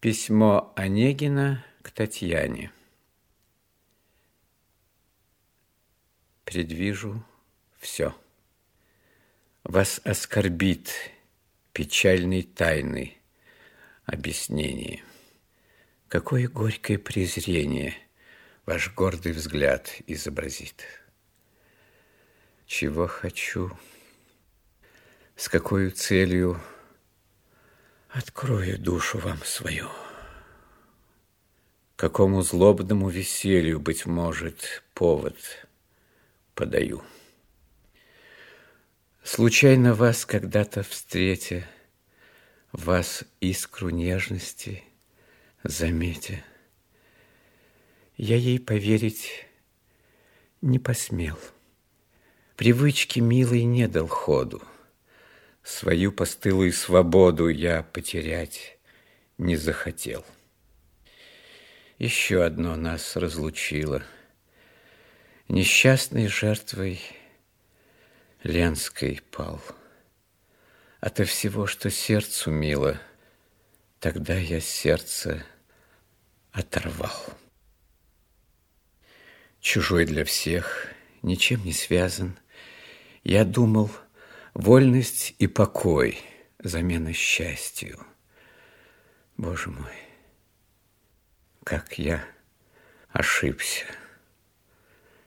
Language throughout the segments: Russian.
Письмо Онегина к Татьяне. Предвижу все. Вас оскорбит печальной тайны объяснение. Какое горькое презрение ваш гордый взгляд изобразит. Чего хочу, с какой целью открою душу вам свою. Какому злобному веселью, быть может, повод подаю. Случайно вас когда-то встретя, вас искру нежности заметя, я ей поверить не посмел. Привычки милой не дал ходу. Свою постылую свободу я потерять не захотел. Еще одно нас разлучило. Несчастной жертвой Ленской пал. Ото всего, что сердцу мило, Тогда я сердце оторвал. Чужой для всех, ничем не связан, Я думал, вольность и покой — замена счастью. Боже мой, как я ошибся,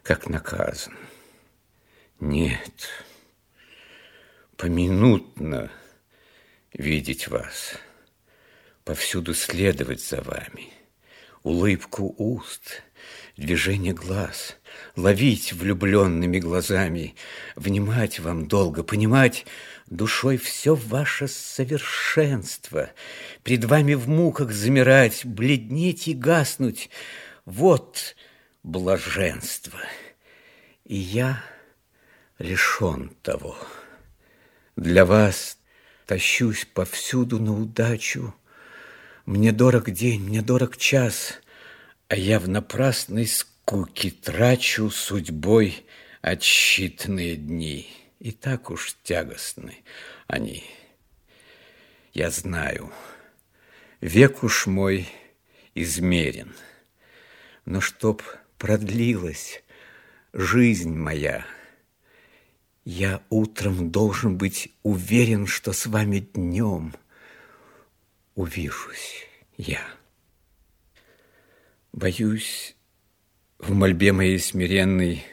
как наказан. Нет, поминутно видеть вас, повсюду следовать за вами, улыбку уст, движение глаз, ловить влюбленными глазами, внимать вам долго, понимать душой все ваше совершенство, пред вами в муках замирать, бледнеть и гаснуть. Вот блаженство и я лишен того. Для вас тащусь повсюду на удачу. Мне дорог день, мне дорог час, а я в напрасной скуке трачу судьбой отсчитанные дни. И так уж тягостны они. Я знаю, век уж мой измерен, но чтоб продлилось жизнь моя. Я утром должен быть уверен, что с вами днем увижусь я. Боюсь, в мольбе моей смиренной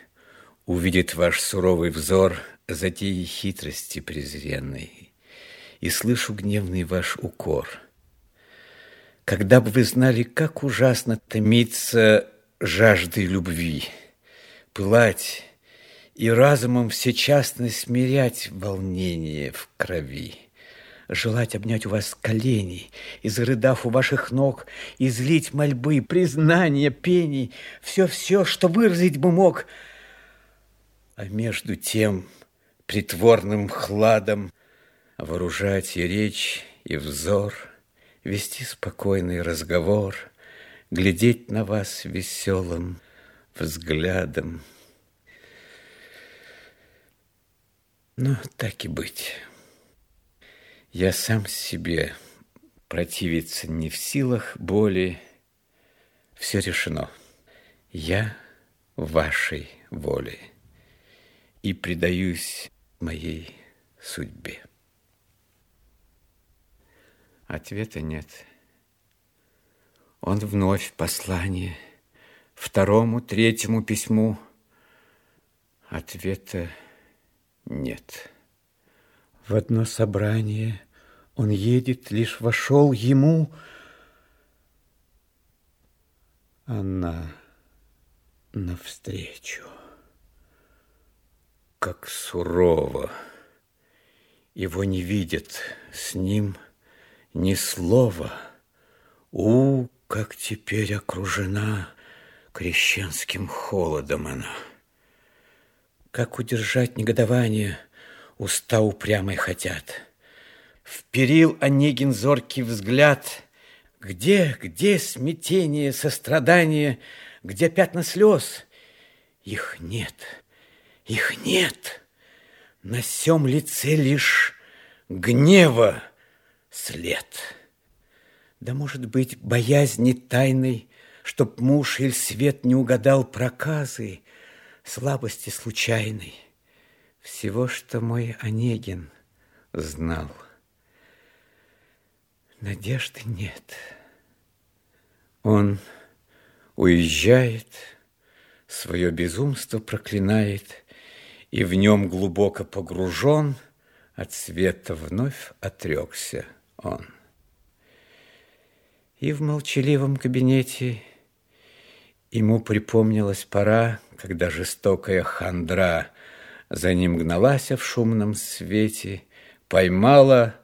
увидит ваш суровый взор затеи хитрости презренной, и слышу гневный ваш укор. Когда бы вы знали, как ужасно томиться жаждой любви, пылать и разумом всечасно смирять волнение в крови, желать обнять у вас колени и, зарыдав у ваших ног, излить мольбы, признания, пений, все-все, что выразить бы мог. А между тем притворным хладом вооружать и речь, и взор, вести спокойный разговор, глядеть на вас веселым, взглядом. Ну, так и быть. Я сам себе противиться не в силах боли. Все решено. Я вашей воле и предаюсь моей судьбе. Ответа нет. Он вновь послание – второму, третьему письму ответа нет. В одно собрание он едет, лишь вошел ему, она навстречу. Как сурово его не видят с ним ни слова. У, как теперь окружена Крещенским холодом она. Как удержать негодование, уста упрямой хотят. Вперил Онегин зоркий взгляд. Где, где смятение, сострадание, где пятна слез? Их нет, их нет. На сём лице лишь гнева след. Да, может быть, боязни тайной, Чтоб муж или свет не угадал проказы, Слабости случайной, Всего, что мой Онегин знал. Надежды нет. Он уезжает, свое безумство проклинает, И в нем глубоко погружен, От света вновь отрекся он. И в молчаливом кабинете ему припомнилась пора, когда жестокая хандра за ним гналась в шумном свете, поймала,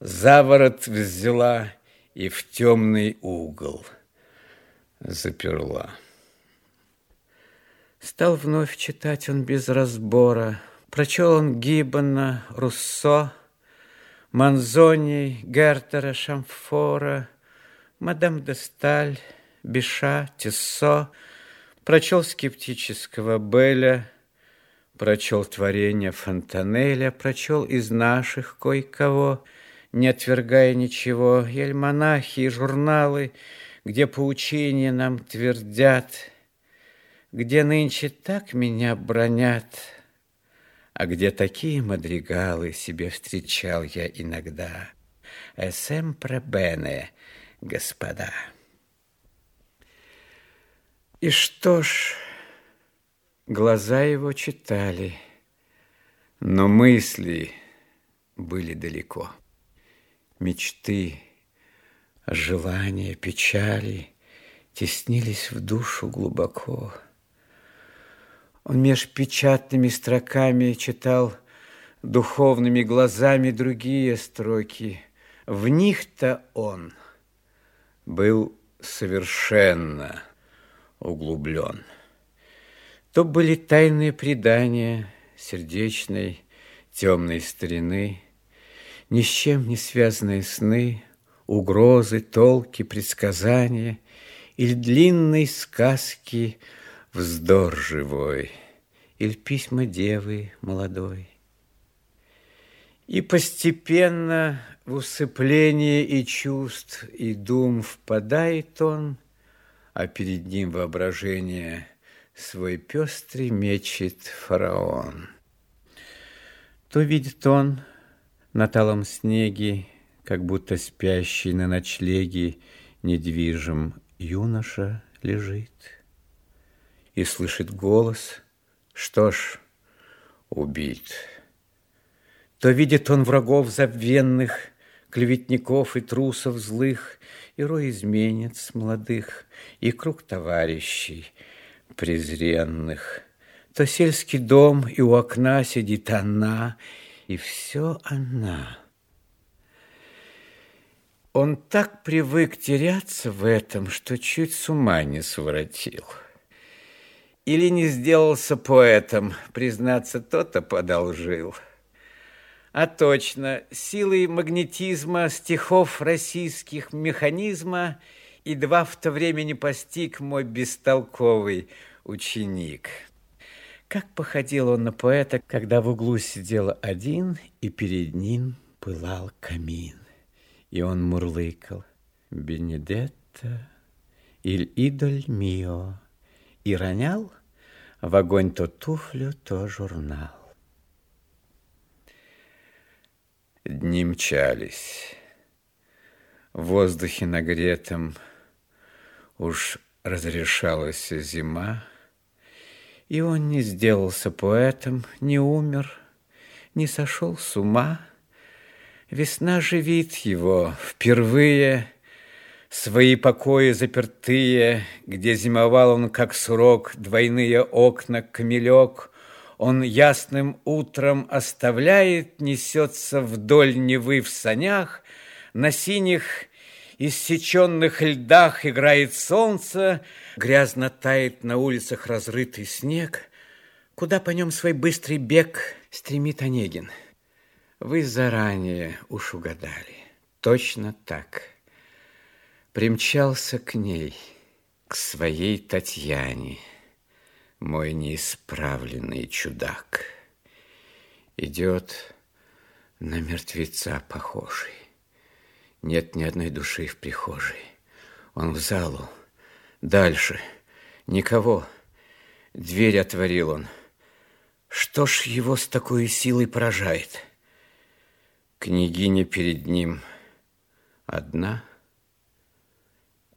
заворот взяла и в темный угол заперла. Стал вновь читать он без разбора. Прочел он Гиббона, Руссо, Манзони, Гертера, Шамфора, Мадам де Сталь, Биша, Тессо, прочел скептического Беля, прочел творение Фонтанеля, прочел из наших кое-кого, не отвергая ничего, и альманахи, и журналы, где поучения нам твердят, где нынче так меня бронят, а где такие мадригалы себе встречал я иногда. Эсэм пребене, господа. И что ж, глаза его читали, но мысли были далеко. Мечты, желания, печали теснились в душу глубоко. Он меж печатными строками читал духовными глазами другие строки. В них-то он был совершенно углублен. То были тайные предания сердечной темной старины, ни с чем не связанные сны, угрозы, толки, предсказания или длинной сказки вздор живой, или письма девы молодой. И постепенно в усыпление и чувств, и дум впадает он, а перед ним воображение свой пестрый мечет фараон. То видит он на талом снеге, как будто спящий на ночлеге недвижим юноша лежит и слышит голос, что ж, убит. То видит он врагов забвенных, клеветников и трусов злых, и рой изменец молодых, и круг товарищей презренных. То сельский дом, и у окна сидит она, и все она. Он так привык теряться в этом, что чуть с ума не своротил. Или не сделался поэтом, признаться, то-то подолжил. А точно, силой магнетизма стихов российских механизма едва в то время не постиг мой бестолковый ученик. Как походил он на поэта, когда в углу сидел один, и перед ним пылал камин. И он мурлыкал «Бенедетта, иль идоль мио» и ронял в огонь то туфлю, то журнал. Дни мчались. В воздухе нагретом уж разрешалась зима, и он не сделался поэтом, не умер, не сошел с ума. Весна живит его впервые, Свои покои запертые, Где зимовал он, как сурок, Двойные окна, камелек, Он ясным утром оставляет, Несется вдоль Невы в санях, На синих иссеченных льдах Играет солнце, Грязно тает на улицах разрытый снег. Куда по нем свой быстрый бег Стремит Онегин? Вы заранее уж угадали. Точно так примчался к ней, к своей Татьяне, мой неисправленный чудак. Идет на мертвеца похожий, Нет ни одной души в прихожей. Он в залу. Дальше. Никого. Дверь отворил он. Что ж его с такой силой поражает? Княгиня перед ним одна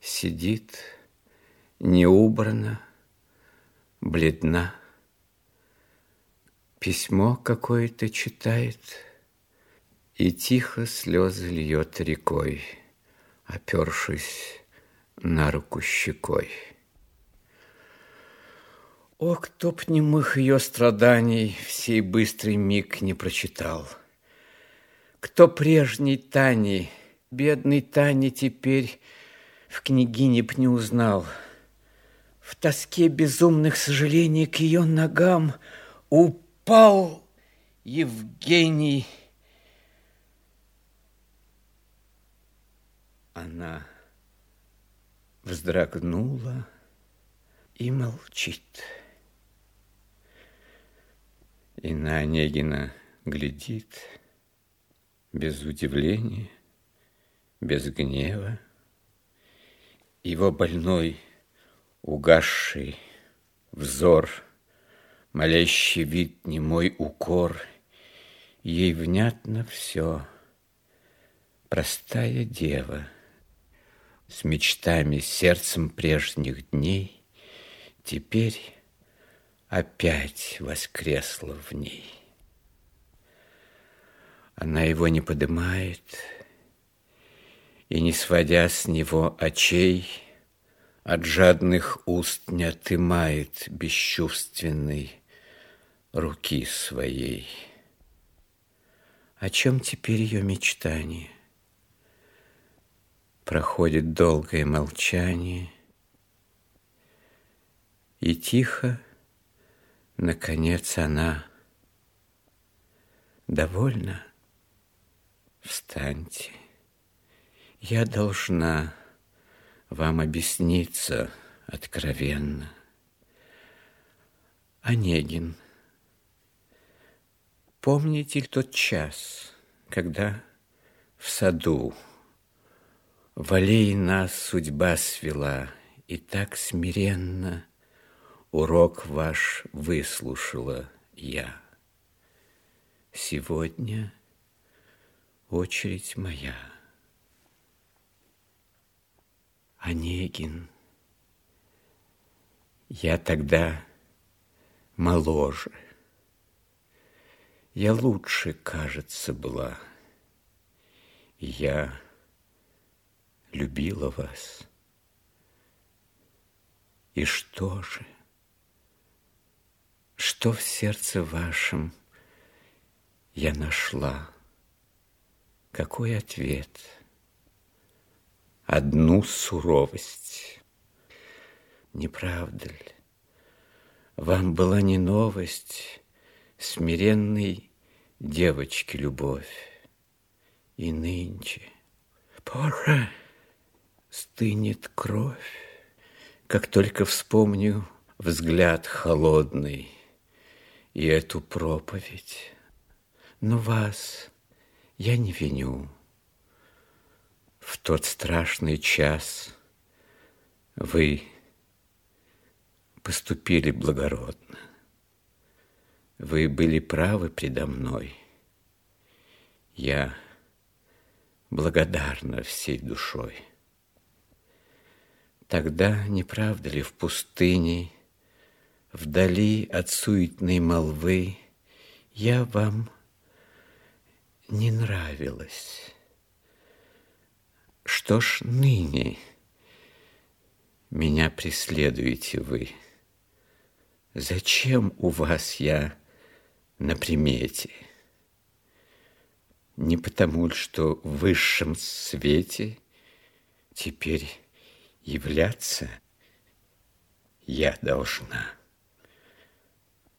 сидит, не убрана, бледна. Письмо какое-то читает И тихо слезы льет рекой, Опершись на руку щекой. О, кто б немых ее страданий В сей быстрый миг не прочитал! Кто прежней Тани, бедной Тани теперь В княгине б не узнал. В тоске безумных сожалений К ее ногам упал Евгений. Она вздрогнула и молчит. И на Онегина глядит без удивления, без гнева. Его больной, угасший взор, Молящий вид немой укор, Ей внятно все. Простая дева, С мечтами, сердцем прежних дней, Теперь опять воскресла в ней. Она его не подымает и, не сводя с него очей, от жадных уст не отымает бесчувственной руки своей. О чем теперь ее мечтание? Проходит долгое молчание, и тихо Наконец она довольна. Встаньте. Я должна вам объясниться откровенно. Онегин, помните тот час, когда в саду в аллее нас судьба свела и так смиренно Урок ваш выслушала я. Сегодня очередь моя. Онегин, я тогда моложе. Я лучше, кажется, была. Я любила вас. И что же? Что в сердце вашем я нашла? Какой ответ? Одну суровость. Не правда ли? Вам была не новость смиренной девочки любовь. И нынче, пора, стынет кровь, как только вспомню взгляд холодный, и эту проповедь. Но вас я не виню. В тот страшный час вы поступили благородно. Вы были правы предо мной. Я благодарна всей душой. Тогда, не правда ли, в пустыне Вдали от суетной молвы Я вам не нравилась. Что ж ныне меня преследуете вы? Зачем у вас я на примете? Не потому ли, что в высшем свете теперь являться я должна?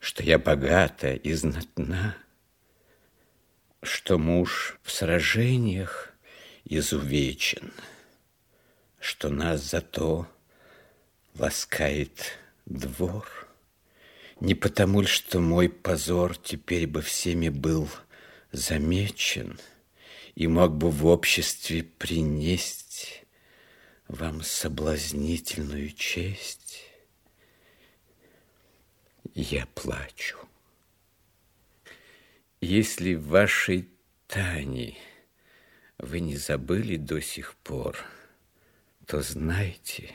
что я богата и знатна, что муж в сражениях изувечен, что нас зато ласкает двор. Не потому ли, что мой позор теперь бы всеми был замечен, и мог бы в обществе принести вам соблазнительную честь, я плачу. Если в вашей Тане вы не забыли до сих пор, то знайте,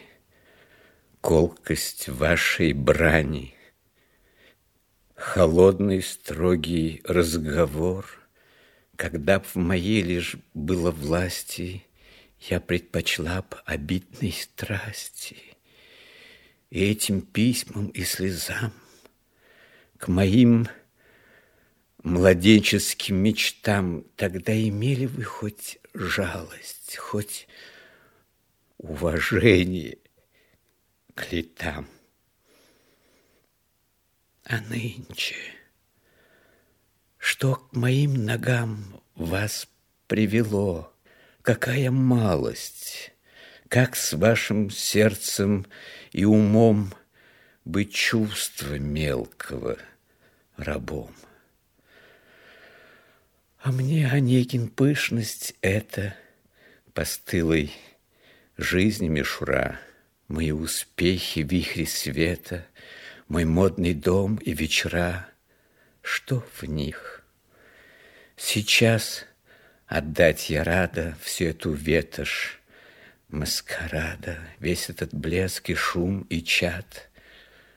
колкость вашей брани, холодный строгий разговор, когда б в моей лишь было власти, я предпочла б обидной страсти и этим письмам и слезам к моим младенческим мечтам тогда имели вы хоть жалость, хоть уважение к летам. А нынче, что к моим ногам вас привело, какая малость, как с вашим сердцем и умом быть чувства мелкого рабом. А мне, Онегин, пышность эта постылой жизни мишура, Мои успехи, вихри света, Мой модный дом и вечера, Что в них? Сейчас отдать я рада Всю эту ветошь маскарада, Весь этот блеск и шум и чад.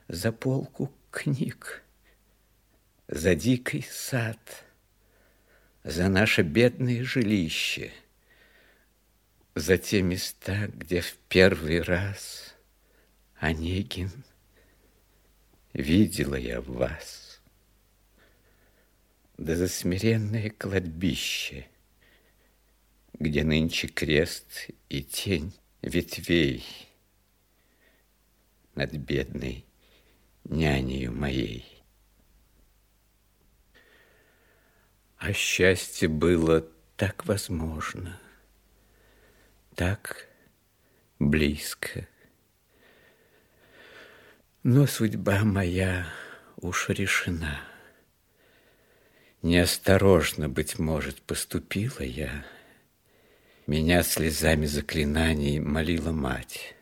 За полку книг, за дикий сад — за наше бедное жилище, за те места, где в первый раз, Онегин, видела я вас, да за смиренное кладбище, где нынче крест и тень ветвей над бедной нянею моей. А счастье было так возможно, так близко. Но судьба моя уж решена. Неосторожно, быть может, поступила я. Меня слезами заклинаний молила мать.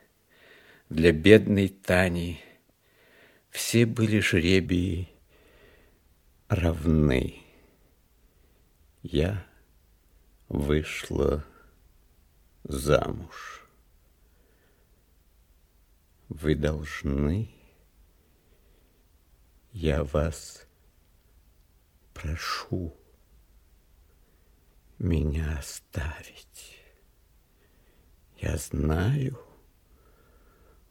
Для бедной Тани все были жребии равны я вышла замуж. Вы должны, я вас прошу, меня оставить. Знаю,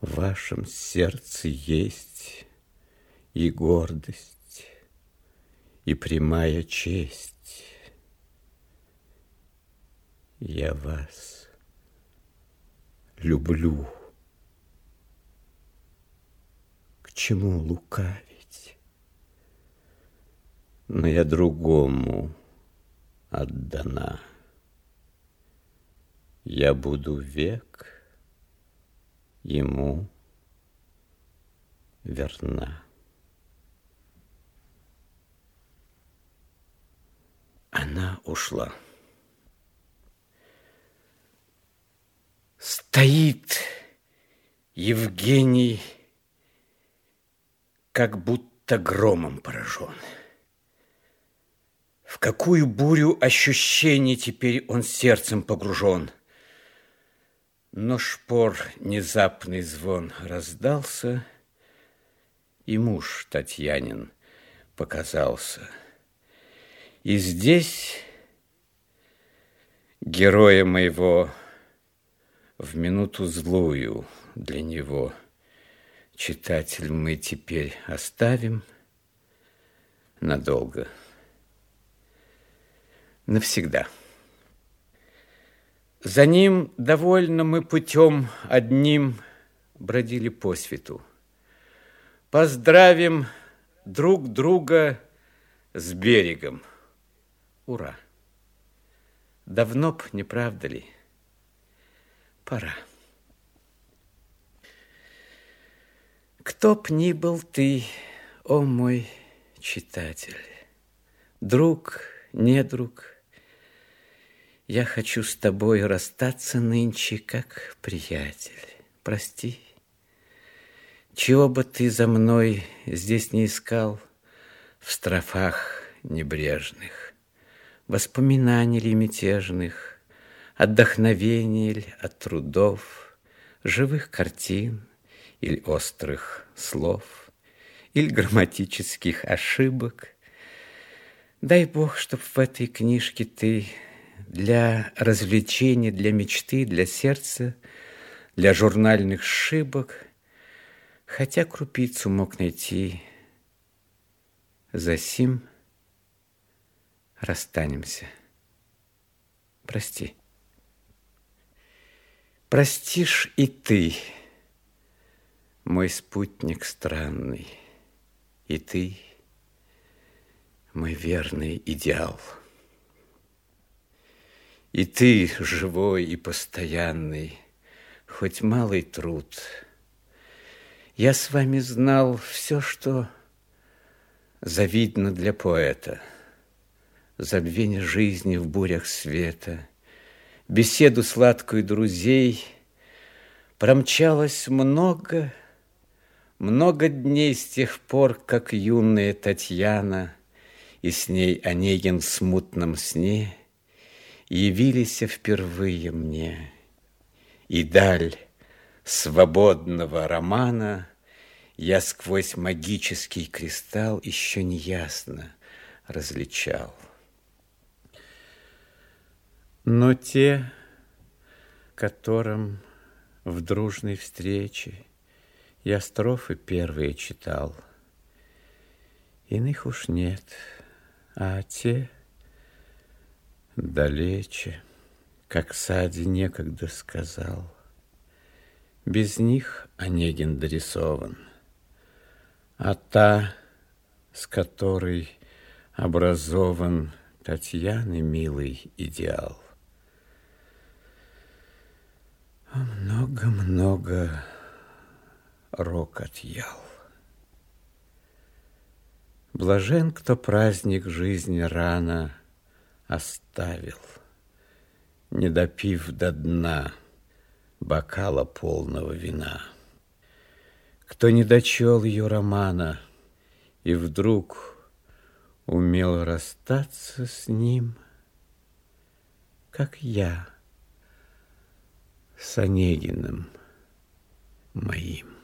в вашем сердце есть и гордость, и прямая честь. Я вас люблю. К чему лукавить? Но я другому отдана. Я буду век ему верна. Она ушла. Стоит Евгений, как будто громом поражен. В какую бурю ощущений теперь он сердцем погружен. Но шпор внезапный звон раздался, И муж Татьянин показался. И здесь героя моего в минуту злую для него. Читатель мы теперь оставим надолго, навсегда. За ним довольно мы путем одним бродили по свету. Поздравим друг друга с берегом. Ура! Давно б, не правда ли, пора. Кто б ни был ты, о мой читатель, друг, не друг, Я хочу с тобой расстаться нынче, как приятель. Прости. Чего бы ты за мной здесь не искал в строфах небрежных, Воспоминаний ли мятежных, Отдохновений ли от трудов, Живых картин или острых слов, Или грамматических ошибок. Дай Бог, чтоб в этой книжке ты для развлечения, для мечты, для сердца, для журнальных шибок, хотя крупицу мог найти, за сим расстанемся. Прости. Простишь и ты, мой спутник странный, и ты, мой верный идеал. И ты живой и постоянный, хоть малый труд. Я с вами знал все, что завидно для поэта. Забвение жизни в бурях света, беседу сладкую друзей. Промчалось много, много дней с тех пор, как юная Татьяна и с ней Онегин в смутном сне – явились впервые мне, И даль свободного романа Я сквозь магический кристалл Еще неясно различал. Но те, которым в дружной встрече Я строфы первые читал, Иных уж нет, а те — Далече, как Сади некогда сказал, Без них Онегин дорисован, А та, с которой образован Татьяны милый идеал. Много-много рок отъял. Блажен, кто праздник жизни рано оставил, не допив до дна бокала полного вина. Кто не дочел ее романа и вдруг умел расстаться с ним, как я с Онегиным моим.